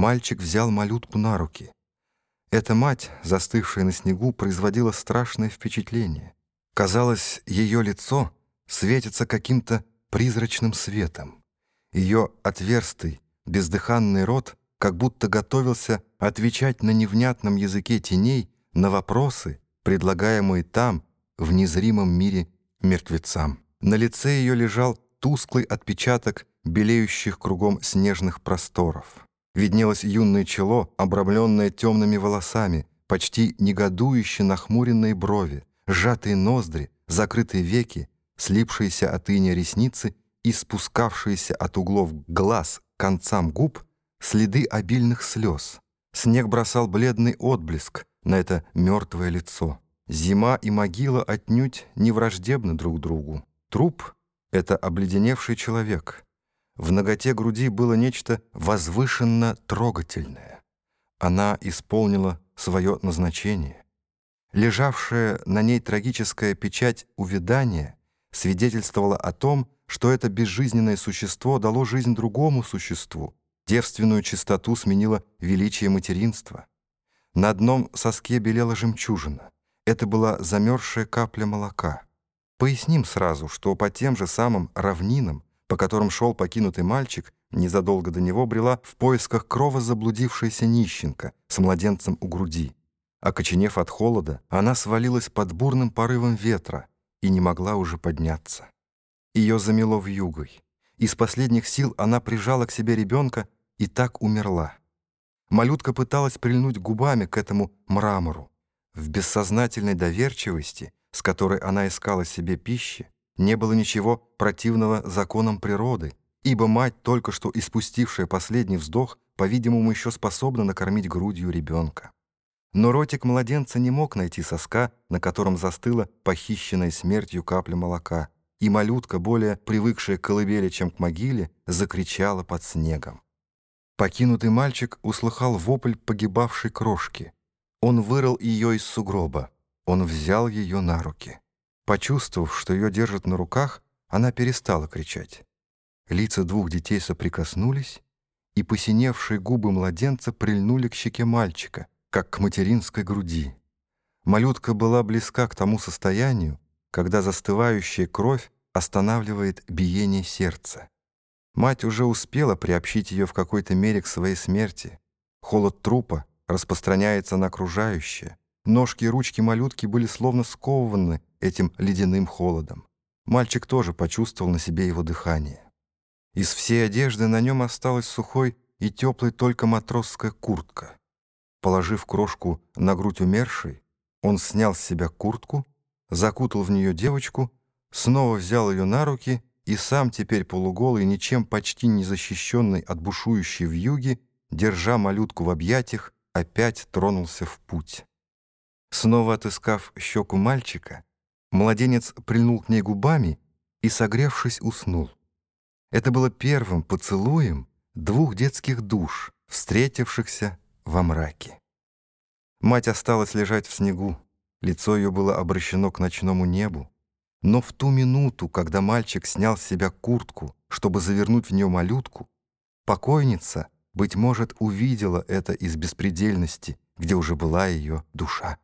Мальчик взял малютку на руки. Эта мать, застывшая на снегу, производила страшное впечатление. Казалось, ее лицо светится каким-то призрачным светом. Ее отверстый, бездыханный рот как будто готовился отвечать на невнятном языке теней на вопросы, предлагаемые там, в незримом мире, мертвецам. На лице ее лежал тусклый отпечаток белеющих кругом снежных просторов. Виднелось юное чело, обрамленное темными волосами, почти негодующе нахмуренные брови, сжатые ноздри, закрытые веки, слипшиеся от иния ресницы и спускавшиеся от углов глаз к концам губ следы обильных слез. Снег бросал бледный отблеск на это мертвое лицо. Зима и могила отнюдь не враждебны друг другу. Труп — это обледеневший человек. В ноготе груди было нечто возвышенно трогательное. Она исполнила свое назначение. Лежавшая на ней трагическая печать увядания свидетельствовала о том, что это безжизненное существо дало жизнь другому существу, девственную чистоту сменило величие материнства. На одном соске белела жемчужина. Это была замерзшая капля молока. Поясним сразу, что по тем же самым равнинам, по которым шел покинутый мальчик, незадолго до него брела в поисках крова заблудившаяся нищенка с младенцем у груди. Окоченев от холода, она свалилась под бурным порывом ветра и не могла уже подняться. Ее замело в югой. Из последних сил она прижала к себе ребенка и так умерла. Малютка пыталась прильнуть губами к этому мрамору. В бессознательной доверчивости, с которой она искала себе пищи, не было ничего противного законам природы, ибо мать, только что испустившая последний вздох, по-видимому, еще способна накормить грудью ребенка. Но ротик младенца не мог найти соска, на котором застыла похищенная смертью капля молока, и малютка, более привыкшая к колыбели, чем к могиле, закричала под снегом. Покинутый мальчик услыхал вопль погибавшей крошки. Он вырыл ее из сугроба. Он взял ее на руки. Почувствовав, что ее держат на руках, она перестала кричать. Лица двух детей соприкоснулись, и посиневшие губы младенца прильнули к щеке мальчика, как к материнской груди. Малютка была близка к тому состоянию, когда застывающая кровь останавливает биение сердца. Мать уже успела приобщить ее в какой-то мере к своей смерти. Холод трупа распространяется на окружающее. Ножки и ручки малютки были словно скованы этим ледяным холодом. Мальчик тоже почувствовал на себе его дыхание. Из всей одежды на нем осталась сухой и теплой только матросская куртка. Положив крошку на грудь умершей, он снял с себя куртку, закутал в нее девочку, снова взял ее на руки и сам теперь полуголый, ничем почти не защищенный от бушующей вьюги, держа малютку в объятиях, опять тронулся в путь. Снова отыскав щеку мальчика, младенец прильнул к ней губами и, согревшись, уснул. Это было первым поцелуем двух детских душ, встретившихся во мраке. Мать осталась лежать в снегу, лицо ее было обращено к ночному небу, но в ту минуту, когда мальчик снял с себя куртку, чтобы завернуть в нее малютку, покойница, быть может, увидела это из беспредельности, где уже была ее душа.